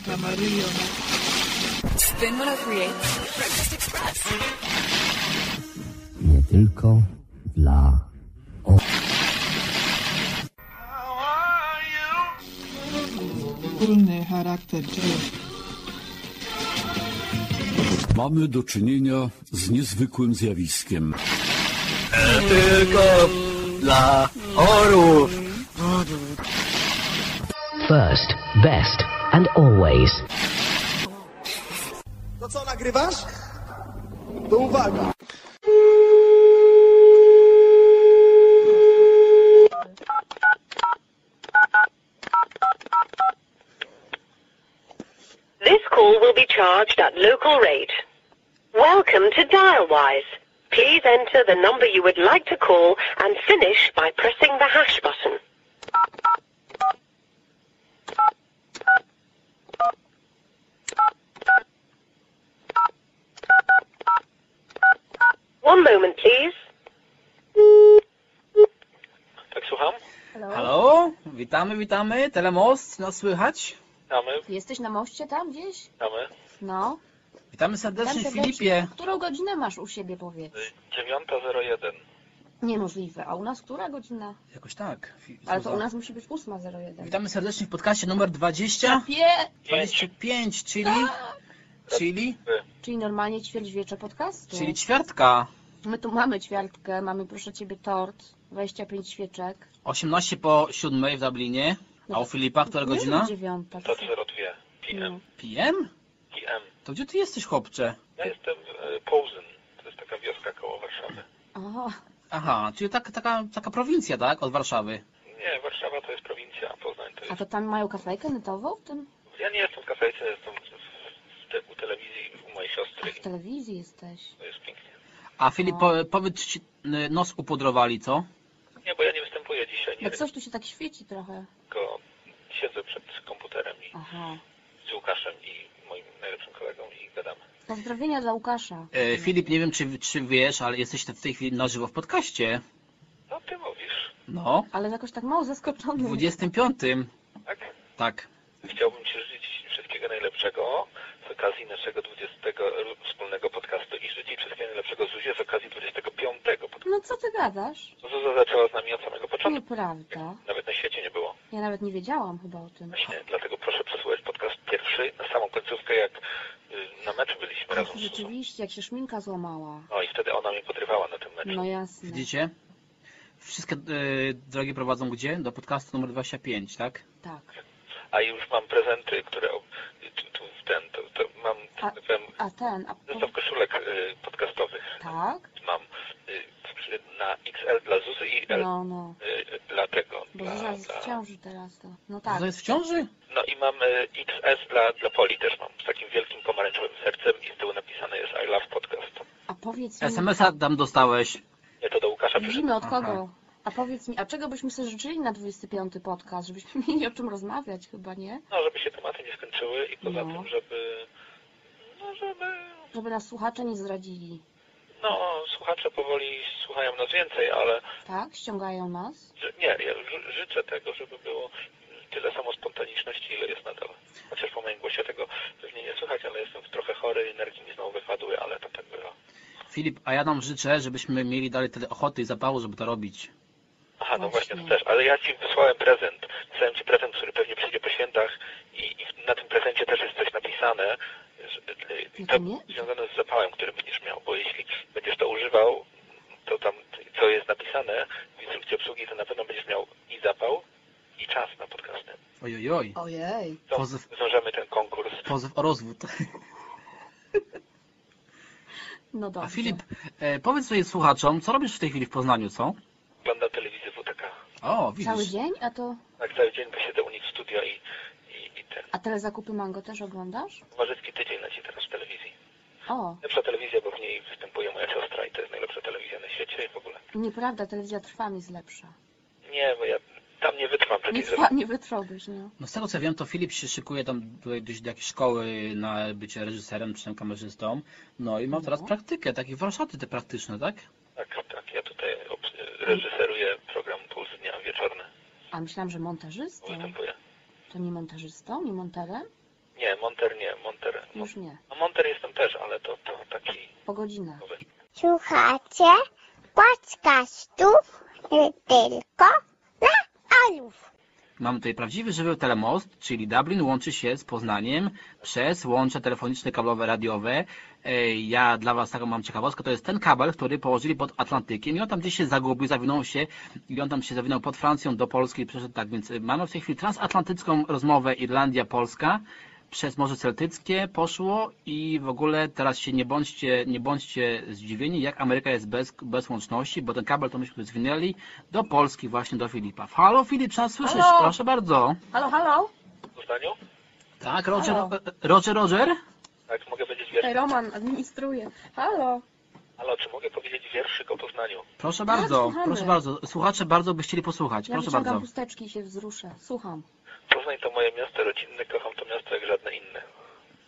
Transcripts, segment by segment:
Santa Maria. Spin 103.8 Breakfast Express. nie tylko dla Wspólny charakter. Mamy do czynienia z niezwykłym zjawiskiem. Tylko dla orłów. First, best and always. To co, nagrywasz? To uwaga. This call will be charged at local rate. Welcome to Dialwise. Please enter the number you would like to call and finish by pressing the hash button. One moment, please. Tak, słucham? Halo, witamy, witamy. Telemost, nas słychać? Witamy, Jesteś na moście tam gdzieś? witamy. No. Witamy serdecznie Filipie. Którą godzinę masz u siebie, powiedz? Y, 9.01. Niemożliwe. A u nas która godzina? Jakoś tak. Fi- Ale to u nas musi być 8.01. Witamy serdecznie w podcaście numer 20. Pie! 25, czyli... Czyli? Czyli normalnie ćwierćwiecze podcastu. Czyli ćwiartka. My tu mamy ćwiartkę, mamy proszę ciebie tort, 25 świeczek. 18 po 7 w Dublinie. A u Filipa która godzina? dziewiąta. To 02 PM. No. PM? PM. To gdzie ty jesteś, chłopcze? Ja jestem w y, Pouzyn. To jest taka wioska koło Warszawy. O, Aha, czyli taka, taka, taka prowincja, tak? Od Warszawy. Nie, Warszawa to jest prowincja, a Poznań to a jest... to tam mają kafejkę netową w tym? Ja nie jestem w kafejce, jestem w, w, te, u telewizji u mojej siostry. W telewizji jesteś. To jest pięknie. A Filip, po, powiedz, ci nos upudrowali, co? Nie, bo ja nie występuję dzisiaj, nie Jak coś tu się tak świeci trochę. tylko siedzę przed komputerem i Aha. z Łukaszem i moim najlepszym kolegą i gadamy. Pozdrowienia dla Łukasza. E, Filip, nie wiem, czy, czy wiesz, ale jesteś w tej chwili na żywo w podcaście. No, ty mówisz, No, Ale jakoś tak mało w zaskoczony. 25. tak? Tak. Chciałbym Ci życzyć wszystkiego najlepszego z okazji naszego 20 wspólnego podcastu i życzyć wszystkiego najlepszego Zuzie z okazji 25 podcastu. No co ty gadasz? Zuza zaczęła z nami od samego początku. Nieprawda. Nawet na świecie nie było. Ja nawet nie wiedziałam chyba o tym. Właśnie, dlatego proszę przesłuchać podcast pierwszy na samą końcówkę, jak y, na meczu byliśmy razem z Zuzą. rzeczywiście, jak się szminka złamała. No i wtedy ona mnie podrywała na tym meczu. No jasne. Widzicie? Wszystkie e, drogi prowadzą gdzie? Do podcastu numer 25, tak? Tak. A już mam prezenty, które tu, ten, to, to mam, A- tak powiem, A ten, a zestaw koszulek y, podcastowych. tak? Mam y, na XL dla Zuzy i L No, no. y, dla tego. Bo Dla, Zuza jest dla... w ciąży teraz to. No tak. To jest w ciąży? No i mam y, XS dla, dla Poli też mam, z takim wielkim pomarańczowym sercem i z tyłu napisane jest I love podcast. A powiedz mi... SMS-a tam dostałeś. Nie, to do Łukasza przyszedł. Widzimy od kogo. A powiedz mi, a czego byśmy sobie życzyli na 25 podcast? Żebyśmy mieli o czym rozmawiać chyba, nie? No, żeby się tematy nie skończyły i poza No. tym, żeby, no, żeby, Żeby nas słuchacze nie zdradzili. No, słuchacze powoli słuchają nas więcej, ale Tak? Ściągają nas? nie, ja ży- życzę tego, żeby było tyle samo spontaniczności, ile jest nadal. Chociaż po moim głosie tego pewnie nie słychać, ale jestem trochę chory, energii mi znowu wypadły, ale to tak bywa. Filip, a ja nam życzę, żebyśmy mieli dalej tyle ochoty i zapału, żeby to robić. Aha, no właśnie, Właśnie. to też, ale ja Ci wysłałem prezent. Wysłałem Ci prezent, który pewnie przyjdzie po świętach i, i na tym prezencie też jest coś napisane, że, to związane z zapałem, który będziesz miał, bo jeśli będziesz to używał, to tam co w instrukcji obsługi, to na pewno będziesz miał i zapał, i czas na podcasty. Ojojoj. Ojej. To zwiążemy ten konkurs. Pozyw o rozwód. No dobrze. A Filip, e, powiedz swoim słuchaczom, co robisz w tej chwili w Poznaniu, co? Oglądam telewizję WTK. O, widzisz. Cały dzień? A to... Tak cały dzień posiedzę u nich w studio i, i, i ten. A telezakupy Mango też oglądasz? Warzycki tydzień leci teraz w telewizji. O, Lepsza telewizja, bo w niej występuje moja siostra i to jest najlepsza telewizja na świecie i w ogóle. Nieprawda, telewizja Trwam jest lepsza. Nie, bo ja tam nie wytrwam Nie, przecież. trwa, nie wytrąbisz, no. No z tego co wiem, to Filip się szykuje tam do, do, do jakiejś szkoły na bycie reżyserem czy tam kamerzystą. No i ma teraz No. praktykę, takie warsztaty te praktyczne, tak? Tak, tak. Ja tutaj obs- reżyseruję program Puls Dnia Wieczorny. A myślałam, że montażystą. Występuję. To nie montażystą, nie monterem? Nie, Monter nie, Monter. Już nie. No Monter jestem też, ale to, to taki Po godzinach. nowy. Słuchacie podcastów tylko na Alów. Mam tutaj prawdziwy żywy telemost, czyli Dublin łączy się z Poznaniem przez łącze telefoniczne, kablowe, radiowe. E, Ja dla Was taką mam ciekawostkę, to jest ten kabel, który położyli pod Atlantykiem i on tam gdzieś się zagubił, zawinął się i on tam się zawinął pod Francją do Polski i przeszedł tak, więc y, mamy w tej chwili transatlantycką rozmowę Irlandia-Polska przez Morze Celtyckie poszło i w ogóle teraz się nie bądźcie, nie bądźcie zdziwieni, jak Ameryka jest bez, bez łączności, bo ten kabel to myśmy zwinęli do Polski właśnie do Filipa. Halo Filip, trzeba słyszeć, Halo? proszę bardzo. Halo, halo? Tak, Roger, Halo? Roger, Roger? Tak, mogę powiedzieć wierszyk. Roman administruje. Halo? Halo, czy mogę powiedzieć wierszyk o Poznaniu? Proszę bardzo, słuchamy. proszę bardzo. Słuchacze bardzo by chcieli posłuchać. Ja Proszę bardzo. chusteczki i się wzruszę. Słucham. Poznań to moje miasto rodzinne, kocham to miasto jak żadne inne.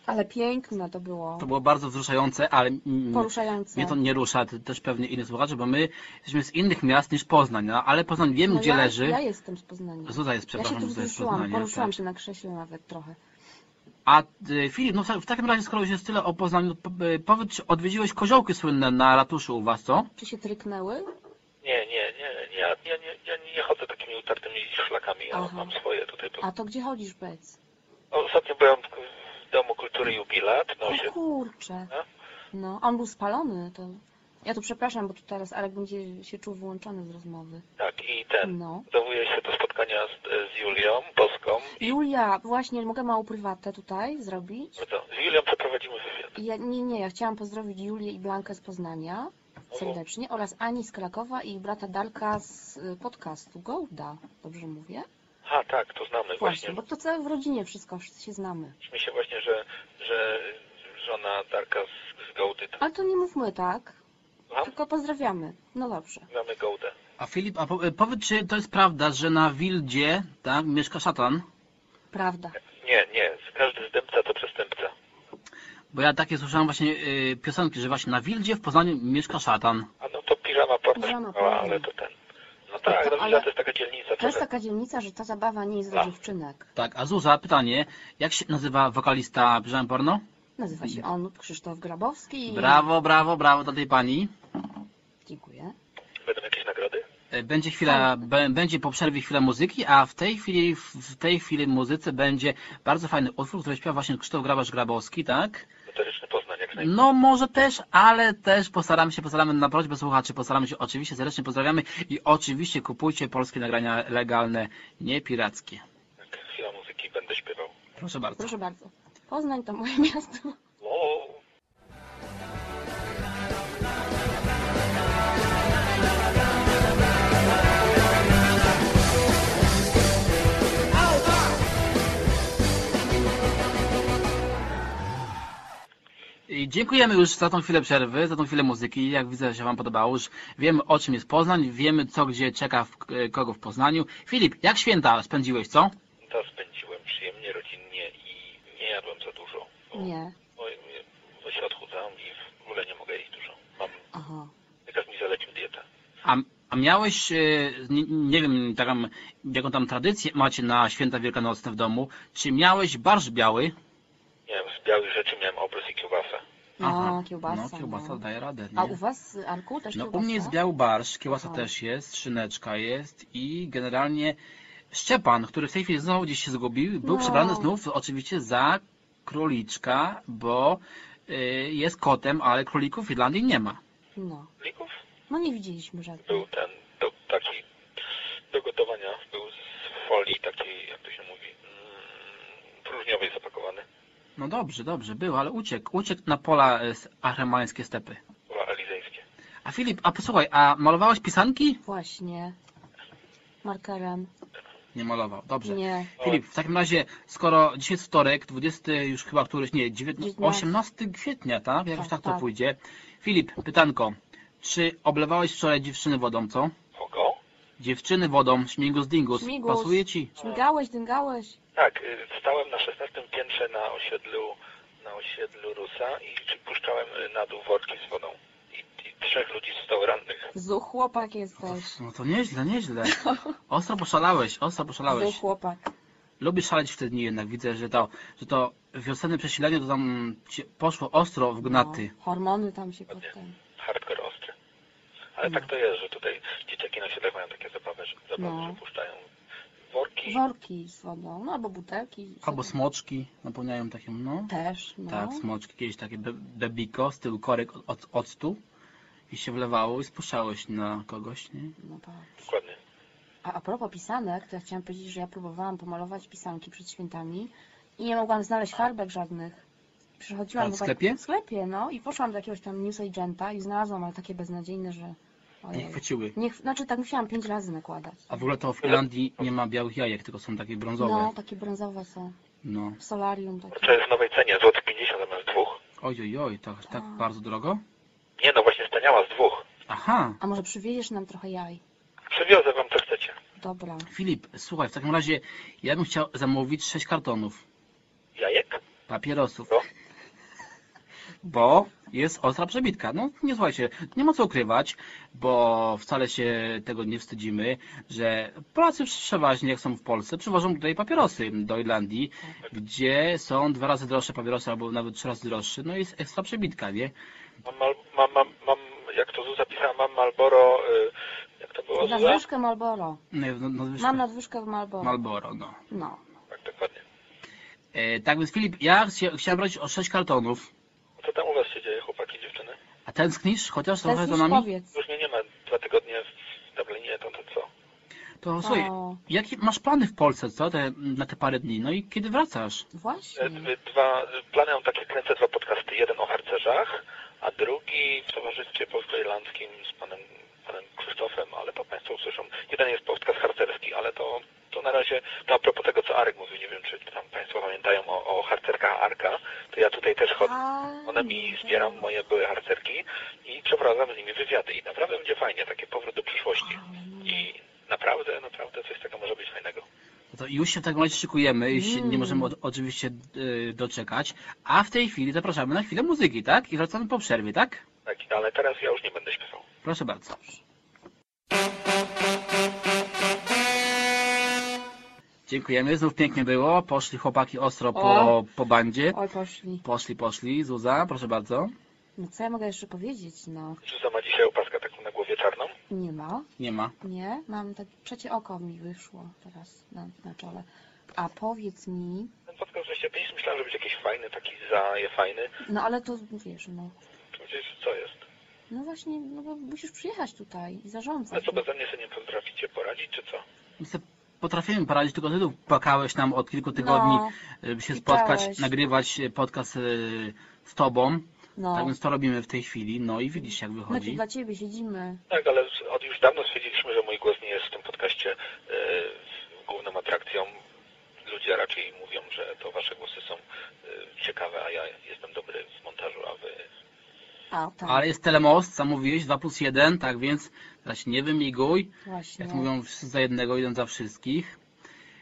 Ale piękne to było. To było bardzo wzruszające, ale mm, Poruszające. mnie to nie rusza, to też pewnie innych słuchaczy, bo my jesteśmy z innych miast niż Poznań, no, ale Poznań wiemy No gdzie ja, leży. Ja jestem z Poznania. Zuza jest, Ja się przepraszam, tu Zuza jest z wzruszyłam, Poznania. poruszyłam tak. się na krześle nawet trochę. A y, Filip, no w, w takim razie, skoro już jest tyle o Poznaniu, po- y, powiedz, czy odwiedziłeś koziołki słynne na ratuszu u was, co? Czy się tryknęły? Nie, nie, nie, nie, ja, ja, nie, ja nie chodzę takimi utartymi szlakami, ja Aha. mam swoje tutaj. A to gdzie chodzisz, powiedz? Ostatnio byłem w Domu Kultury Jubilat, no się... kurczę. No? No, on był spalony, to... Ja tu przepraszam, bo tu teraz Arek będzie się czuł wyłączony z rozmowy. Tak, i ten, No. dowuję się do spotkania z, z Julią Boską. I Julia, właśnie, mogę małą prywatę tutaj zrobić? no to, z Julią przeprowadzimy wywiad. Ja, nie, nie, ja chciałam pozdrowić Julię i Blankę z Poznania serdecznie oraz Ani z Krakowa i brata Darka z y, podcastu Golda. Dobrze mówię? A, tak, to znamy Właśnie, właśnie. bo to całe w rodzinie wszystko, wszyscy się znamy. Śmie się właśnie, że, że żona Darka z, z Gołdy, to Ale to nie mówmy tak, Słucham? tylko pozdrawiamy. No dobrze. mamy Gołdę. A Filip, a y, powiedz, czy to jest prawda, że na Wildzie, tak, mieszka szatan? Prawda. Nie, nie, każdy zdępca to. Bo ja takie słyszałem właśnie y, piosenki, że właśnie na Wildzie w Poznaniu mieszka szatan. A no to piżama porno Piżama ale to ten. No tak, to- ale- to jest taka dzielnica To jest taka dzielnica, że ta zabawa nie jest dla A. dziewczynek. Tak, a Zuza, pytanie, jak się nazywa wokalista Piżamy Porno? Nazywa się on Krzysztof Grabowski. Brawo, brawo, brawo dla tej pani. Dziękuję. Będą jakieś nagrody? E, Będzie chwila, bę- będzie po przerwie chwila muzyki, a w tej chwili, w tej chwili muzyce będzie bardzo fajny utwór, który śpiewa właśnie Krzysztof Grabasz-Grabowski, tak? Notoryczny Poznań, jak najbardziej. No może też, ale też postaramy się, postaramy na prośbę słuchaczy, postaramy się oczywiście, serdecznie pozdrawiamy i oczywiście kupujcie polskie nagrania legalne, nie pirackie. Tak, chwila muzyki, będę śpiewał. Proszę bardzo. Proszę bardzo. Poznań to moje miasto. I dziękujemy już za tą chwilę przerwy, za tą chwilę muzyki. Jak widzę, że się Wam podobało, już wiemy o czym jest Poznań, wiemy co gdzie czeka w, kogo w Poznaniu. Filip, jak święta spędziłeś, co? to spędziłem przyjemnie, rodzinnie i nie jadłem za dużo. Bo, Nie. Bo, bo się odchudzam i w ogóle nie mogę jeść dużo. Mam, Aha. jakaś mi zalecił dietę. A, a miałeś, e, nie, nie wiem, taką, jaką tam tradycję macie na święta wielkanocne w domu, czy miałeś barsz biały? Nie wiem, z białych rzeczy miałem obrys i kiełbasę. No, kiełbasa. No, kiełbasa no. daje radę, nie? A u was, Arku, też No kiełbasa? u mnie jest biały barsz, kiełbasa Aha. też jest, szyneczka jest i generalnie Szczepan, który w tej chwili znowu gdzieś się zgubił, był No. przebrany znów oczywiście za króliczka, bo y, jest kotem, ale królików w Irlandii nie ma. No. Lików? No nie widzieliśmy żadnych. Był ten, do, taki do gotowania, był z folii takiej, jak to się mówi, mm, próżniowej zapakowany. No dobrze, dobrze, był, ale uciekł, uciekł na pola e, z archemańskie stepy. Pola. A Filip, a posłuchaj, a malowałeś pisanki? Właśnie. Markerem. Nie malował, dobrze. Nie. Filip, w takim razie, skoro dzisiaj jest wtorek, 20 już chyba któryś, nie, 19, 19. 18 kwietnia, tak? Jakoś Tak, tak to tak. pójdzie. Filip, pytanko, czy oblewałeś wczoraj dziewczyny wodą, co? Dziewczyny wodą, śmigus dingus, Śmigus. pasuje ci? Śmigałeś, dyngałeś. Tak, y, stałem na 16 piętrze na osiedlu, na osiedlu Rusa i przypuszczałem y, na dół worki z wodą. I, i trzech ludzi zostało rannych. Zuch chłopak jesteś. No to nieźle, nieźle. Ostro poszalałeś, ostro poszalałeś. Zuch chłopak. Lubisz szaleć w te dni jednak, widzę, że to, że to wiosenne przesilenie, to tam ci- poszło ostro w gnaty. No, hormony tam się potem. Hardcore ostry. Ale tak to jest, że tutaj dzieciaki na osiedlach mają takie zabawy, że, zabawy, No. że puszczają worki. Worki z wodą, no albo butelki. Albo sobie- smoczki napełniają takim, no. Też, no. Tak, smoczki, kiedyś takie be- bebiko z tyłu korek od, od octu i się wlewało i spuszczało się na kogoś, nie? No patrz. Dokładnie. A, a propos pisanek, to ja chciałam powiedzieć, że ja próbowałam pomalować pisanki przed świętami i nie mogłam znaleźć farbek żadnych. Przychodziłam w do sklepie? W sklepie, no i poszłam do jakiegoś tam newsagenta i znalazłam, ale takie beznadziejne, że... Nie chwyciły. Nie, ch- znaczy tak musiałam pięć razy nakładać. A w ogóle to w Irlandii nie ma białych jajek, tylko są takie brązowe. No, takie brązowe są. No. W solarium takie. To jest w nowej cenie, złoty 50 zamiast dwóch. Oj, oj, oj, tak, tak bardzo drogo? Nie no, właśnie staniała z dwóch. Aha. A może przywieziesz nam trochę jaj? Przywiozę wam co chcecie. Dobra. Filip, słuchaj, w takim razie ja bym chciał zamówić 6 kartonów Jajek? papierosów. Co? Bo jest ostra przebitka. No nie słuchajcie, nie ma co ukrywać, bo wcale się tego nie wstydzimy, że Polacy przeważnie, jak są w Polsce, przywożą tutaj papierosy do Irlandii, gdzie są dwa razy droższe papierosy, albo nawet trzy razy droższe. No i jest ekstra przebitka, nie? Mam, mam, mam, mam, jak to pisała, mam Malboro, y, jak to było? Nadwyżkę Malboro. No, no, no, Mam nadwyżkę w Malboro. Malboro, no. No. Tak, dokładnie. E, tak więc Filip, ja chcia, chciałem brać o 6 kartonów. Co tam u was się dzieje, chłopaki, dziewczyny? A tęsknisz chociaż trochę za już nami? powiedz. Już mnie nie ma dwa tygodnie w Dublinie, to, to co? To słuchaj, O, jakie masz plany w Polsce, co? Te, na te parę dni? No i kiedy wracasz? właśnie. E, Dwa, plany mam takie, kręcę dwa podcasty. Jeden o harcerzach, a drugi w towarzystwie polsko-irlandzkim z panem, panem Krzysztofem, ale to Państwo usłyszą. Jeden jest podcast harcerski, ale to, to na razie, to a propos tego, co Arek mówił, nie wiem, czy tam Państwo pamiętają o, o harcerkach Arka, to ja tutaj też chodzę. One mi zbieram moje były harcerki i przeprowadzam z nimi wywiady. I naprawdę będzie fajnie, taki powrót do przyszłości. I naprawdę, naprawdę coś takiego może być fajnego. No to już się w takim razie szykujemy, się nie Mm. możemy od, oczywiście y, doczekać, a w tej chwili zapraszamy na chwilę muzyki, tak? I wracamy po przerwie, tak? Tak, ale teraz ja już nie będę śpiewał. Proszę bardzo. Dziękujemy, znów pięknie było. Poszli chłopaki ostro po, po bandzie. Oj, poszli. Poszli, poszli. Zuza, proszę bardzo. No co ja mogę jeszcze powiedzieć? No, Zuza ma dzisiaj opaskę taką na głowie czarną. nie ma. Nie ma. Nie, mam tak trzecie oko mi wyszło teraz na, na czole. A powiedz mi, Ten podcast 25 myślałem, że będzie jakiś fajny, taki zaje fajny. no ale to wiesz, no. Gdzieś co jest? No właśnie, no bo musisz przyjechać tutaj i Ale zarządzać. co, beze mnie sobie nie potraficie poradzić, czy co? My sobie potrafimy poradzić, tylko ty tu płakałeś nam od kilku tygodni, No, żeby się spotkać, nagrywać podcast e, z tobą. No, Tak więc to robimy w tej chwili. No i widzisz jak my tu wychodzi. dla ciebie siedzimy. Tak, ale od już dawno stwierdziliśmy, że mój głos nie jest w tym podcaście e, główną atrakcją. Ludzie raczej mówią, że to wasze głosy są e, ciekawe, a ja jestem dobry w montażu, a wy... A, tak, Ale jest telemost, sam mówiłeś, 2 plus 1, tak więc teraz się nie wymiguj. właśnie. Jak mówią, wszyscy za jednego, jeden za wszystkich.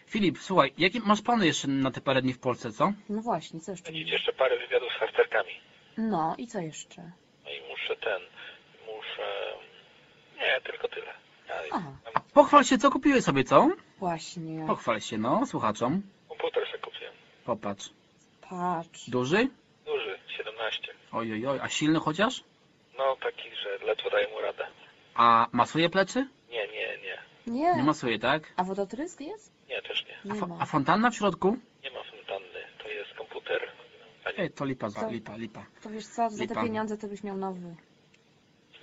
Filip, słuchaj, jakie masz plany jeszcze na te parę dni w Polsce, co? No właśnie, co jeszcze? Będziecie jeszcze parę wywiadów z harcerkami. No i co jeszcze? No i muszę ten, muszę... Nie, tylko tyle. Ja Aha. mam Pochwal się, co kupiłeś sobie, co? Właśnie. Pochwal się, no, słuchaczom. komputer sobie kupiłem. Popatrz. Patrz. Duży? Duży, 17. Oj, oj, oj, a silny chociaż? No taki, że ledwo daje mu radę. A masuje plecy? Nie, nie, nie. Nie. Nie masuje, tak? A wodotrysk jest? Nie, też nie. A, Nie fo- ma. a fontanna w środku? Nie ma fontanny, to jest komputer. A nie, Ej, to lipa, To- lipa, lipa. To wiesz co, za te Lipa. pieniądze to byś miał nowy.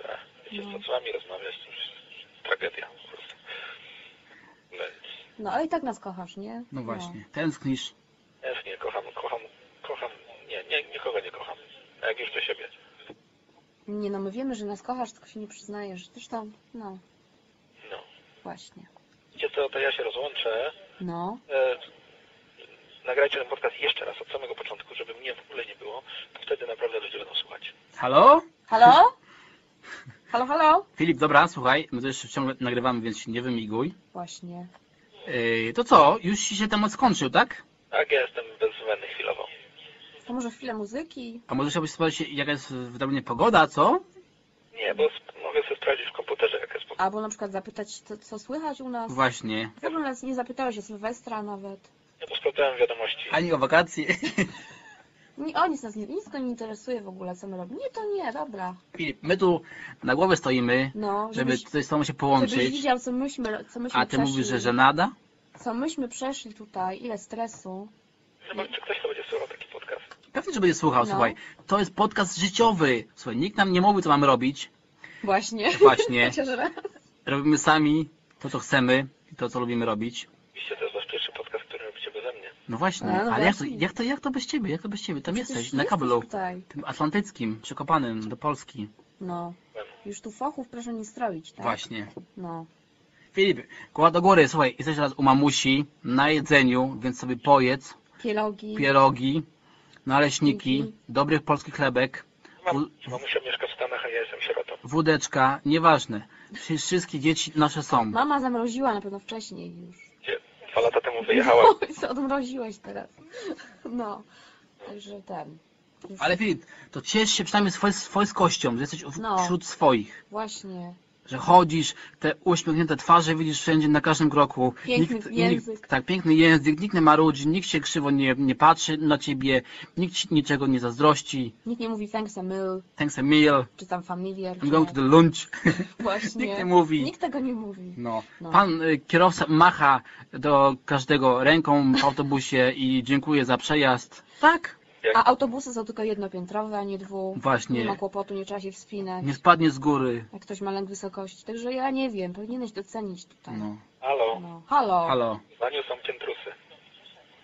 Ech, wiecie No. co, z wami rozmawiać, to już tragedia po prostu. Więc No ale i tak nas kochasz, nie? No właśnie, tęsknisz. ja nie kocham, kocham, kocham, nie, nie, nikogo nie kocham. A jak już to siebie. Nie no, my wiemy, że nas kochasz, tylko się nie przyznajesz. Zresztą, no, No. właśnie. Wiecie co, to ja się rozłączę. No, E, nagrajcie ten podcast jeszcze raz od samego początku, żeby mnie w ogóle nie było. To wtedy naprawdę ludzie będą słuchać. Halo? halo? Halo, halo? Filip, dobra, słuchaj, my to jeszcze ciągle nagrywamy, więc się nie wymiguj. Właśnie. Yy, to co, już ci się temat skończył, tak? Tak, ja jestem bezwzględny chwilowo. To może chwilę muzyki? A może chciałbyś sprawdzić, jaka jest w Dublinie pogoda, co? Nie, bo sp- mogę sobie sprawdzić w komputerze, jak jest pogoda. Albo na przykład zapytać, co, co słychać u nas? Właśnie. W ogóle nas nie zapytałeś o Sylwestra nawet. Ja posprawdzałem wiadomości. Ani o wakacje. Nie, o nic nas nie, nic go nie interesuje w ogóle, co my robimy. Nie, to nie, dobra. Filip, my tu na głowie stoimy, No, żeby żebyś, tutaj z tobą się żebyś połączyć, widział, co myśmy, co myśmy a ty przeszli. mówisz, że żenada? Co myśmy przeszli tutaj, ile stresu. Zobacz, czy ktoś to będzie słuchał taki. Pewnie, że będzie słuchał, No. słuchaj. To jest podcast życiowy. Słuchaj, nikt nam nie mówi, co mamy robić. Właśnie. Właśnie. Robimy sami to, co chcemy i to, co lubimy robić. Oczywiście to jest wasz pierwszy podcast, który robicie beze mnie. No właśnie, A, no ale jak to, właśnie. jak, to, jak to bez ciebie? Jak to bez ciebie? Tam Przecież jesteś, na kablu. Tutaj. Tym atlantyckim, przekopanym do Polski. No. Już tu fochów proszę nie stroić, tak? Właśnie. No. Filip, głowa do góry, słuchaj, jesteś teraz u mamusi, na jedzeniu, więc sobie pojedz, Pierogi. pierogi, naleśniki, dobrych polskich chlebek, Mam, mamusia mieszka w Stanach, a ja jestem sierotą. wódeczka, nieważne. Wszystkie dzieci nasze są. Mama zamroziła na pewno wcześniej już. Gdzie dwa lata temu wyjechała. Oj, co odmroziłeś teraz. No. Także ten. Już Ale Filip, to ciesz się przynajmniej swoj, swojskością, że jesteś w- No. wśród swoich. Właśnie. Że chodzisz, te uśmiechnięte twarze widzisz wszędzie, na każdym kroku. Piękny język. Nikt, tak, piękny język, nikt nie marudzi, nikt się krzywo nie, nie patrzy na ciebie, nikt ci niczego nie zazdrości. Nikt nie mówi thanks a meal, Thanks a meal, czy tam familiar. I'm going to the lunch. Właśnie. nikt nie mówi. Nikt tego nie mówi. No. No. Pan y, kierowca macha do każdego ręką w autobusie i dziękuję za przejazd. Tak. A autobusy są tylko jednopiętrowe, a nie dwu. Właśnie. Nie ma kłopotu, nie trzeba się wspinać. Nie spadnie z góry. Jak ktoś ma lęk wysokości. Także ja nie wiem, powinieneś docenić tutaj. No. Halo, No. Halo. Halo. w Zdaniu są piętrusy.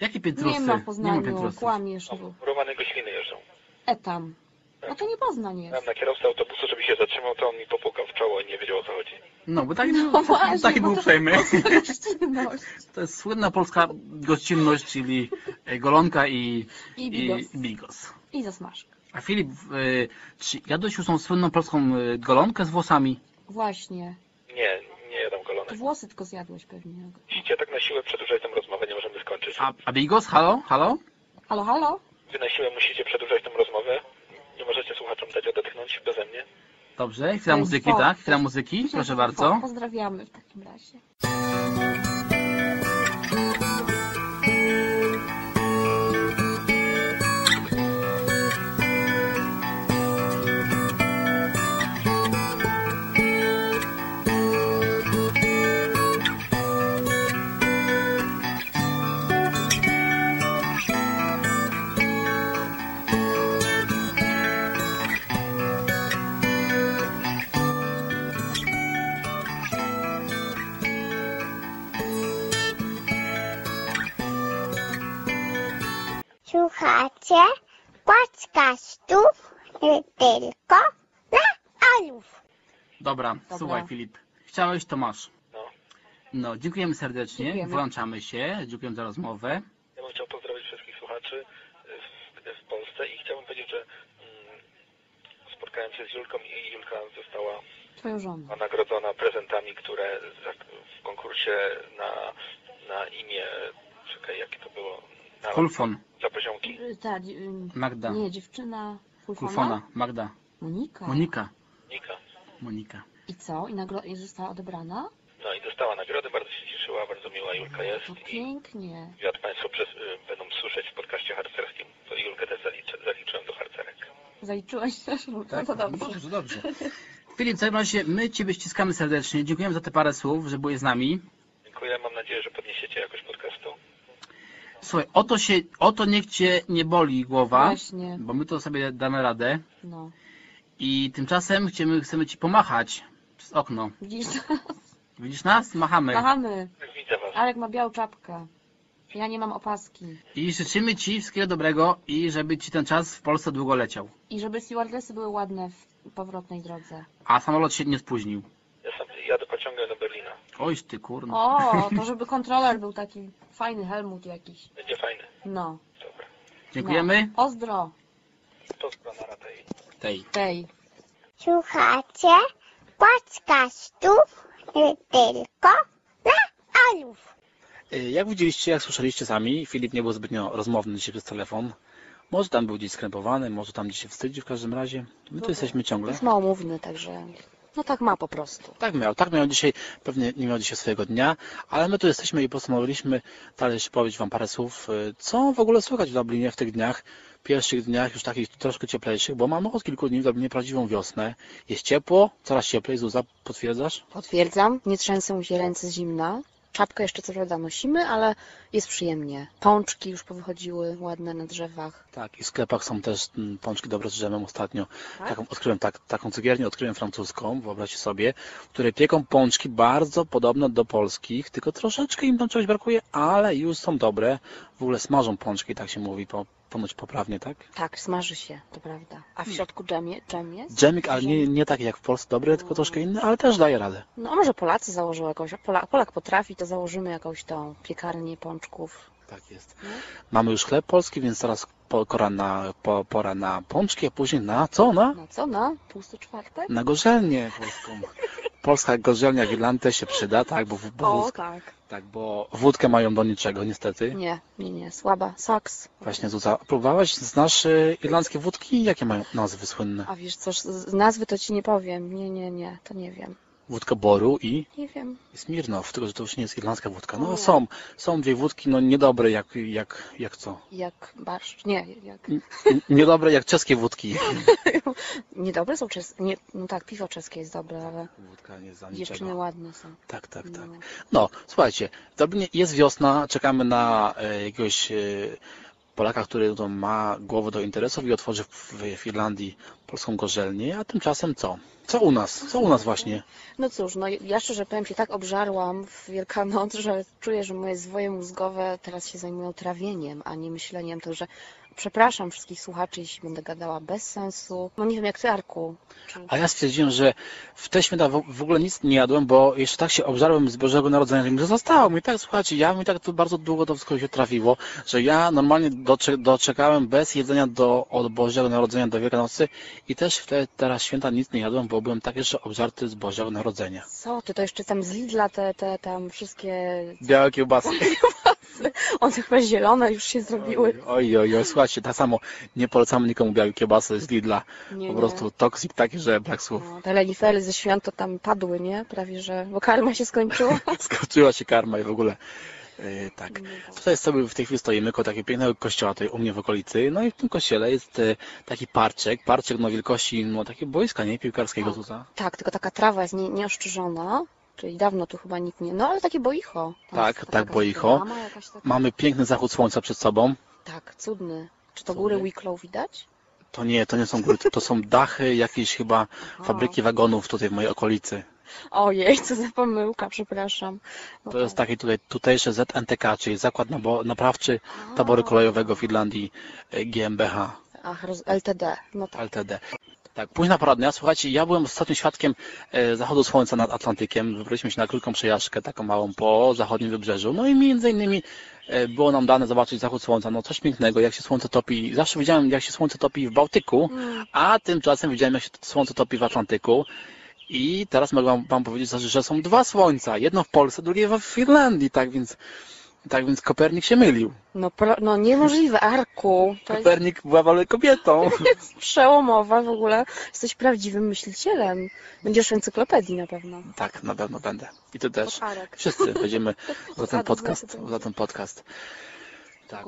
Jakie piętrusy? Nie ma w Nie ma Poznaniu, kłamiesz. No. Romany Gośliny jeżdżą. E tam. A to nie Poznań jest. Miałem na kierowcę autobusu, żeby się zatrzymał, to on mi popukał w czoło i nie wiedział o co chodzi. No, bo taki, No był, właśnie, taki bo był to- uprzejmy. Gościnność. To jest słynna polska gościnność, czyli golonka i, I bigos. i bigos. I zasmażk. A Filip, y, czy jadłeś już tą słynną polską y, golonkę z włosami? Właśnie. Nie, nie jadam To golonek. włosy tylko zjadłeś pewnie. Musicie tak na siłę przedłużać tę rozmowę, nie możemy skończyć. A, a bigos? Halo? Halo? Halo, halo? Wy na siłę musicie przedłużać tę rozmowę. Nie możecie słuchaczom dać odetchnąć beze mnie. Dobrze, chwila muzyki, tak? Chwila muzyki, proszę bardzo. Pozdrawiamy w takim razie. Słuchacie podcastu nie tylko na Alów. Dobra, Dobra. słuchaj Filip. Chciałeś, to masz. No. No, dziękujemy serdecznie, Dziękujemy. włączamy się, dziękuję za rozmowę. Ja bym chciał pozdrowić wszystkich słuchaczy w, w Polsce i chciałbym powiedzieć, że mm, spotkałem się z Julką i Julka została Twoją żonę. nagrodzona prezentami, które za- w konkursie na, na imię, czekaj, jakie to było? Na, Kulfon, Za poziomki. Y, Ta, dzi- ym, Magda. nie, dziewczyna. Fulfona? Kulfona, Magda, Monika. Monika, Nika. Monika. I co? I, nagro... I została odebrana? No i dostała nagrodę, bardzo się cieszyła, bardzo miła Julka jest To i pięknie. jak Państwo przez, y, będą słyszeć w podcaście harcerskim, to Julkę też zaliczę, zaliczyłem do harcerek. Zaliczyłaś też? No to dobrze. dobrze, dobrze. Filip, w takim razie my Ciebie ściskamy serdecznie, dziękujemy za te parę słów, że byłeś z nami. Dziękuję, mam nadzieję, że podniesiecie jakość podcastu. Słuchaj, o to, się, o to niech Cię nie boli głowa, Właśnie. bo my to sobie damy radę. No. I tymczasem chcemy, chcemy Ci pomachać przez okno. Widzisz? Widzisz nas? Machamy. Machamy. Tak widzę Was. Arek ma białą czapkę. Ja nie mam opaski. I życzymy Ci wszystkiego dobrego i żeby Ci ten czas w Polsce długo leciał. I żeby stewardessy były ładne w powrotnej drodze. A samolot się nie spóźnił. Ojś Ty kurno. O, to żeby kontroler był taki fajny Helmut jakiś. Będzie fajny. No. Dobra. Dziękujemy. No. Ozdro. Pozdro na ratej. Tej. Tej. Słuchacie podcastu nie tylko na Alów. Y, Jak widzieliście, jak słyszeliście sami, Filip nie był zbytnio rozmowny dzisiaj przez telefon. Może tam był gdzieś skrępowany, może tam gdzieś się wstydził w każdym razie. My tu jesteśmy ciągle. Jest małomówny, także No tak ma po prostu. Tak miał, tak miał dzisiaj, pewnie nie miał dzisiaj swojego dnia, ale my tu jesteśmy i postanowiliśmy dalej powiedzieć Wam parę słów, y, co w ogóle słychać w Dublinie w tych dniach, pierwszych dniach już takich troszkę cieplejszych, bo mamy od kilku dni w Dublinie prawdziwą wiosnę. Jest ciepło, coraz cieplej, Zuza, potwierdzasz? Potwierdzam, nie trzęsą mi się ręce z zimna. Czapkę jeszcze co prawda nosimy, ale jest przyjemnie. Pączki już powychodziły ładne na drzewach. Tak, i w sklepach są też mm, pączki dobre z drzewem ostatnio. Tak? Taką, odkryłem tak, taką cukiernię, odkryłem francuską, wyobraźcie sobie, w której pieką pączki bardzo podobne do polskich, tylko troszeczkę im tam czegoś brakuje, ale już są dobre. W ogóle smażą pączki, tak się mówi, po, ponoć poprawnie, tak? Tak, smaży się, to prawda. A w środku dżem, je- dżem jest? Dżemik, ale nie, nie taki jak w Polsce dobry, tylko troszkę inny, ale też daje radę. No a może Polacy założą jakąś, Polak, Polak potrafi, to założymy jakąś tą piekarnię pączków. Tak jest. Mamy już chleb polski, więc teraz pora, na, po, pora na pączki, a później na co? Na? No co, no? Tłusty czwartek? Na gorzelnię polską. Polska gorzelnia w Irlandii się przyda, tak, bo, bo, O, tak. tak, bo wódkę mają do niczego, niestety. Nie, nie, nie, słaba. Saks. Właśnie Zuza, próbowałaś? Znasz y, irlandzkie wódki? Jakie mają nazwy słynne? A wiesz coś, z nazwy to ci nie powiem. Nie, nie, nie, to nie wiem. Wódka Boru i Nie wiem. Smirnow, tylko że to już nie jest irlandzka wódka. No są, są dwie wódki, no niedobre jak, jak, jak co? Jak barszcz. Nie, jak... N- Niedobre jak czeskie wódki. Niedobre są czeskie. Nie, no tak, piwo czeskie jest dobre, ale Wódka nie za dziewczyny niczego. ładne są. Tak, tak, tak. No. No, słuchajcie, w Dublinie jest wiosna, czekamy na e, jakiegoś e, Polaka, który to ma głowę do interesów i otworzy w, Irlandii polską gorzelnię, a tymczasem co? Co u nas? Co u nas właśnie? No cóż, no ja szczerze powiem się tak obżarłam w Wielkanoc, że czuję, że moje zwoje mózgowe teraz się zajmują trawieniem, a nie myśleniem. Także przepraszam wszystkich słuchaczy, jeśli będę gadała bez sensu. No nie wiem jak ty, Arku. Czy... A ja stwierdziłem, że w te święta w, ogóle nic nie jadłem, bo jeszcze tak się obżarłem z Bożego Narodzenia, że zostało mi tak, słuchajcie, ja mi tak to bardzo długo to wszystko się trafiło, że ja normalnie docze, doczekałem bez jedzenia do, od Bożego Narodzenia do Wielkanocy i też w te teraz święta nic nie jadłem, bo byłem tak jeszcze obżarty z Bożego Narodzenia. Co ty, to jeszcze tam z Lidla te, te tam wszystkie... Białe kiełbasy. One chyba zielone już się zrobiły. Oj, oj, oj, słuchajcie, tak samo nie polecamy nikomu białej kiełbasy z Lidla. Nie, Po nie. prostu toksik taki, że brak słów. No, te lenifery ze świąt to tam padły, nie? Prawie, że... Bo karma się skończyła. Skoczyła się karma i w ogóle. Yy, tak. Tutaj sobie w tej chwili stoimy koło takiego pięknego kościoła tutaj u mnie w okolicy. No i w tym kościele jest e, taki parczek, parczek no wielkości no takiego boiska, nie? Piłkarskiego tutaj. Tak, tylko taka trawa jest nie, nieostrzyżona. Czyli dawno tu chyba nikt nie... No ale takie boicho. Tam Tak, tak, boicho. taka. Mamy piękny zachód słońca przed sobą. Tak, cudny. Czy to Cudny. góry Wicklow widać? To nie, to nie są góry, to są dachy jakiejś chyba fabryki wagonów tutaj w mojej okolicy. Ojej, co za pomyłka, przepraszam. No To jest taki tutaj tutejszy ZNTK, czyli Zakład Naprawczy Taboru Kolejowego w Irlandii e, GmbH. Ach. LTD. No tak. LTD. Tak, późna pora dnia. Słuchajcie, ja byłem ostatnim świadkiem e, zachodu słońca nad Atlantykiem. Wybraliśmy się na krótką przejażdżkę, taką małą po zachodnim wybrzeżu. No i między innymi e, było nam dane zobaczyć zachód słońca. No coś pięknego, jak się słońce topi. Zawsze widziałem, jak się słońce topi w Bałtyku, a tymczasem widziałem, jak się słońce topi w Atlantyku. I teraz mogę wam, wam powiedzieć, że są dwa słońca. Jedno w Polsce, drugie w Irlandii. Tak więc, tak więc Kopernik się mylił. No, pro... no niemożliwe, Arku. To jest Kopernik była wolę kobietą. przełomowa w ogóle. Jesteś prawdziwym myślicielem. Będziesz w encyklopedii na pewno. Tak, na pewno będę. I ty też. Wszyscy będziemy za ten podcast. Za ten podcast. Tak,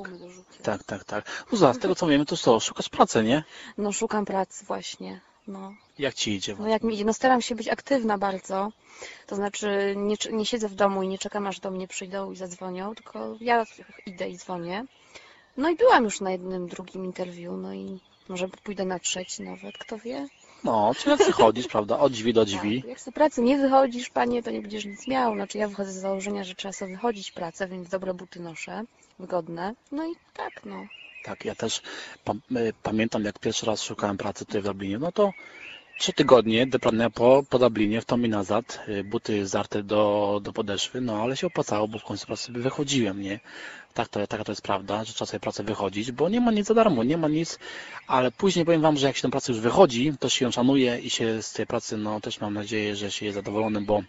tak, tak, tak. Uza, z tego co wiemy, to co, szukasz pracy, nie? No szukam pracy właśnie. No. Jak ci idzie? no jak mi idzie? No staram się być aktywna bardzo. To znaczy nie, nie siedzę w domu i nie czekam aż do mnie przyjdą i zadzwonią, tylko ja idę i dzwonię. No i byłam już na jednym, drugim interwiu, no i może pójdę na trzeci nawet, kto wie. No, jak wychodzisz, prawda, od drzwi do drzwi. Tak, jak z pracy nie wychodzisz, panie, to nie będziesz nic miał. Znaczy ja wychodzę z założenia, że trzeba sobie wychodzić pracę, więc dobre buty noszę, wygodne. No i tak, no. Tak, ja też y, pamiętam, jak pierwszy raz szukałem pracy tutaj w Dublinie, no to trzy tygodnie deplanę po, po Dublinie, w tom i nazad, y, buty zarte do, do podeszwy, no ale się opłacało, bo w końcu pracy wychodziłem, nie? Tak to, taka to jest prawda, że trzeba sobie pracę wychodzić, bo nie ma nic za darmo, nie ma nic, ale później powiem Wam, że jak się tę pracę już wychodzi, to się ją szanuje i się z tej pracy, no też mam nadzieję, że się jest zadowolonym, bo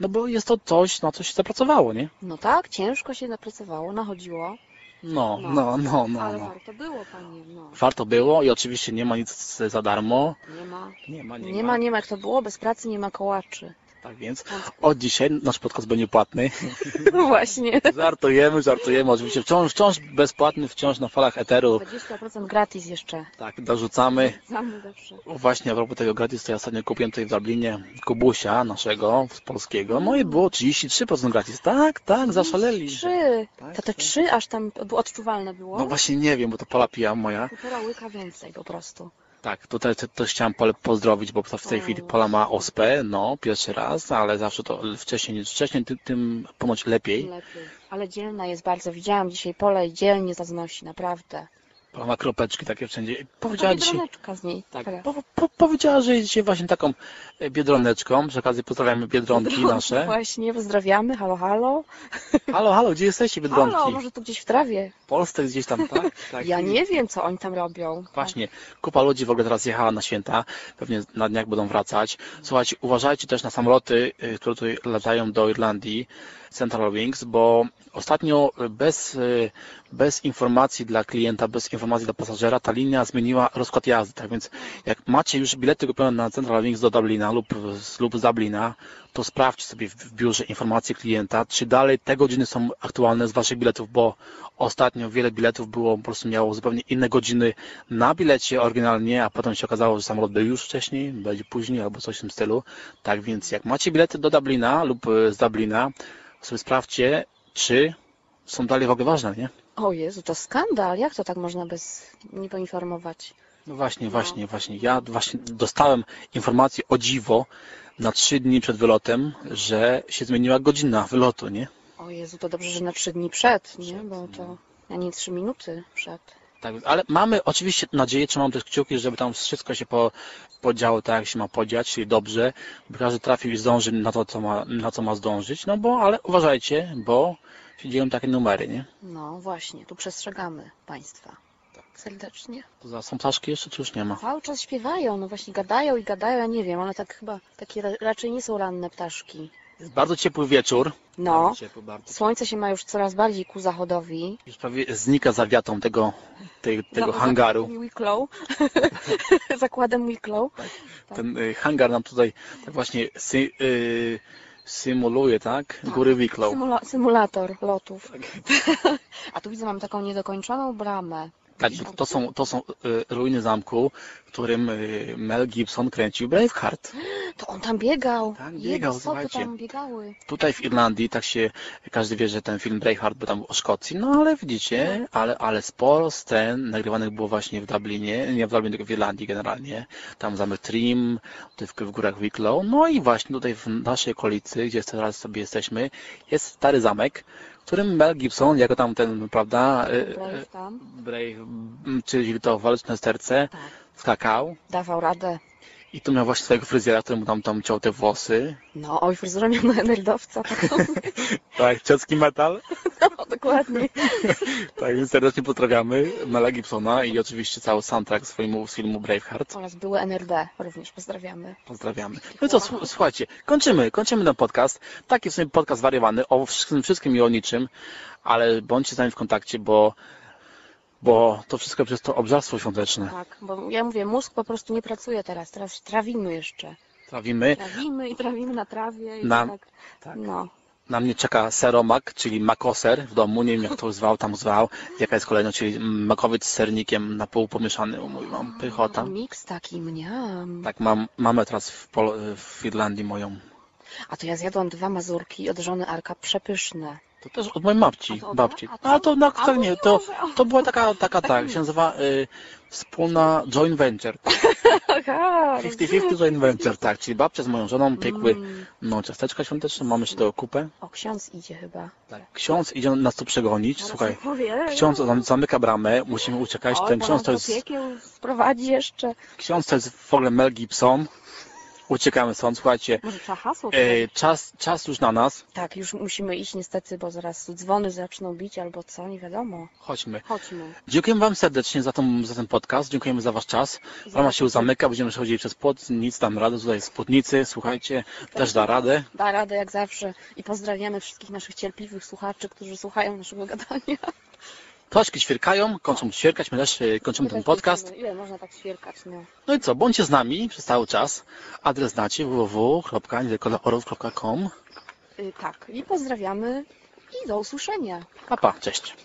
no bo jest to coś, na co się zapracowało, nie? No tak, ciężko się napracowało, nachodziło. No, no, no, no. Ale no. warto było, panie, no. Warto było i oczywiście nie ma nic za darmo. Nie ma. Nie ma, nie, Nie ma, nie ma jak to było, bez pracy nie ma kołaczy. Tak więc od dzisiaj nasz podcast będzie płatny. No właśnie. Żartujemy, żartujemy. Oczywiście wciąż, wciąż bezpłatny, wciąż na falach eteru. 20% gratis jeszcze. Tak, dorzucamy. Zawsze. Właśnie a propos tego gratis, to ja ostatnio kupiłem tutaj w Dublinie Kubusia naszego, z polskiego. No i było 33% gratis. Tak, tak, zaszaleli. Trzy. Tak, To te tak. trzy aż tam odczuwalne było. No właśnie nie wiem, bo to Pola pija moja. Półtora łyka więcej po prostu. Tak, tutaj te- też chciałem Polę pozdrowić, bo w tej chwili Pola ma ospę, no, pierwszy raz, ale zawsze to wcześniej, wcześniej tym, tym ponoć lepiej. Lepiej. Ale dzielna jest bardzo. Widziałam dzisiaj pole i dzielnie zaznosi, naprawdę. Ma kropeczki takie wszędzie. Powiedziała dzisiaj, Biedroneczka z niej. tak, po, po, powiedziała, że jest dzisiaj właśnie taką e, biedroneczką. Przy okazji pozdrawiamy biedronki nasze. Właśnie, pozdrawiamy. Halo, halo. Halo, halo, gdzie jesteście biedronki? Halo, może tu gdzieś w trawie. W Polsce gdzieś tam, tak? tak. Ja nie wiem, co oni tam robią. Właśnie, kupa ludzi w ogóle teraz jechała na święta, pewnie na dniach będą wracać. Słuchajcie, uważajcie też na samoloty, y, które tutaj latają do Irlandii, Central Wings, bo ostatnio bez, y, bez informacji dla klienta, bez informacji dla pasażera, ta linia zmieniła rozkład jazdy. Tak więc jak macie już bilety kupione na Central Wings do Dublina lub, lub z Dublina, to sprawdźcie sobie w- w biurze informacje klienta, czy dalej te godziny są aktualne z Waszych biletów, bo ostatnio wiele biletów było, po prostu miało zupełnie inne godziny na bilecie oryginalnie, a potem się okazało, że samolot był już wcześniej, będzie później albo coś w tym stylu. Tak więc jak macie bilety do Dublina lub e, z Dublina, sobie sprawdźcie, czy są dalej w ogóle ważne, nie? O Jezu, to skandal. Jak to tak można bez nie poinformować? No właśnie, właśnie, właśnie. Ja właśnie dostałem informację o dziwo na trzy dni przed wylotem, że się zmieniła godzina wylotu, nie? O Jezu, to dobrze, że na trzy dni przed, nie? Bo to a nie trzy minuty przed. Tak, ale mamy oczywiście nadzieję, trzymam też kciuki, żeby tam wszystko się po, podziało tak, jak się ma podziać, czyli dobrze, by każdy trafił i zdążył na to, co ma, na co ma zdążyć, no bo, ale uważajcie, bo się dzieją takie numery, nie? No właśnie, tu przestrzegamy Państwa. Serdecznie. Poza są ptaszki jeszcze, czy już nie ma? Cały czas śpiewają, no właśnie gadają i gadają, ja nie wiem, one tak chyba, takie ra- raczej nie są ranne ptaszki. Jest bardzo ciepły wieczór. No, Bardzo ciepły, bardzo. słońce się ma już coraz bardziej ku zachodowi. Już prawie znika za wiatą tego, tej, tego Za- hangaru. zakładem Wicklow. Zakładem Wicklow. Ten y, hangar nam tutaj tak właśnie sy, y, symuluje, tak? Góry Wicklow. Symula symulator lotów. A tu widzę, mam taką niedokończoną bramę. Tak, to są, to są y, ruiny zamku, w którym y, Mel Gibson kręcił Braveheart. To on tam biegał. Tak, Jego biegał, soty słuchajcie. tam biegały. Tutaj w Irlandii, tak się każdy wie, że ten film Braveheart był tam o Szkocji, no ale widzicie, ale, ale sporo scen nagrywanych było właśnie w Dublinie, nie w Dublinie, tylko w Irlandii generalnie. Tam zamek Trim, tutaj w, w górach Wicklow, no i właśnie tutaj w naszej okolicy, gdzie teraz sobie jesteśmy, jest stary zamek, którym Mel Gibson, jako tam ten, prawda, y, y, Brave tam. Brave, m, czyli to waleczne sterce, Tak. skakał Dawał radę. I tu miał właśnie swojego fryzjera, który mu tam, tam ciął te włosy. No, oj, fryzurę miał na nerdowca taką. Tak, ciocki metal. No, dokładnie. Tak, więc serdecznie pozdrawiamy Mela Gibsona i oczywiście cały soundtrack z filmu, Braveheart. Oraz były NRD, również pozdrawiamy. Pozdrawiamy. No i co, słu- słuchajcie, kończymy, kończymy ten podcast. Taki w sumie podcast wariowany o wszystkim, wszystkim i o niczym, ale bądźcie z nami w kontakcie, bo, bo to wszystko przez to obżarstwo świąteczne. Tak, bo ja mówię, mózg po prostu nie pracuje teraz. Teraz trawimy jeszcze. Trawimy. Trawimy i trawimy na trawie. I Na- tak, tak. No. Na mnie czeka seromak, czyli makoser w domu, nie wiem jak to zwał, tam zwał, jaka jest kolejność, czyli makowiec z sernikiem na pół pomieszany, mój mam pychota. Miks taki mniam. Tak, mam mamę teraz w, Pol- w Irlandii moją. A to ja zjadłam dwa mazurki od żony Arka przepyszne. To też od mojej babci, A babci. a to- na to nie, to, to była taka, taka, tak, się nazywa y, wspólna joint venture. Aha, 50-50 joint venture, tak, czyli babcia z moją żoną piekły, Mm. no, ciasteczka świąteczne, mamy jeszcze tego kupę. O, ksiądz idzie chyba. Tak. Ksiądz idzie nas tu przegonić, słuchaj, ksiądz zam- zamyka bramę, musimy uciekać, ten ksiądz to jest, jeszcze. ksiądz to jest w ogóle Mel Gibson, uciekamy stąd, słuchajcie, Może trzeba hasło e, czas, czas już na nas, Tak, już musimy iść niestety, bo zaraz dzwony zaczną bić albo co, nie wiadomo. chodźmy. Chodźmy. Dziękujemy Wam serdecznie za, tą, za ten podcast, dziękujemy za Wasz czas. Brama się zamyka, będziemy przechodzili przez płot, nic dam radę, tutaj spódnicy, słuchajcie, też da radę. Da radę jak zawsze i pozdrawiamy wszystkich naszych cierpliwych słuchaczy, którzy słuchają naszego gadania. Troszkę ćwierkają, kończą ćwierkać, my też e, kończymy ten podcast. Ile można tak no. No i co, bądźcie z nami przez cały czas. Adres znacie www.niedekolorów.com Y, tak, i pozdrawiamy i do usłyszenia. Pa, pa, cześć.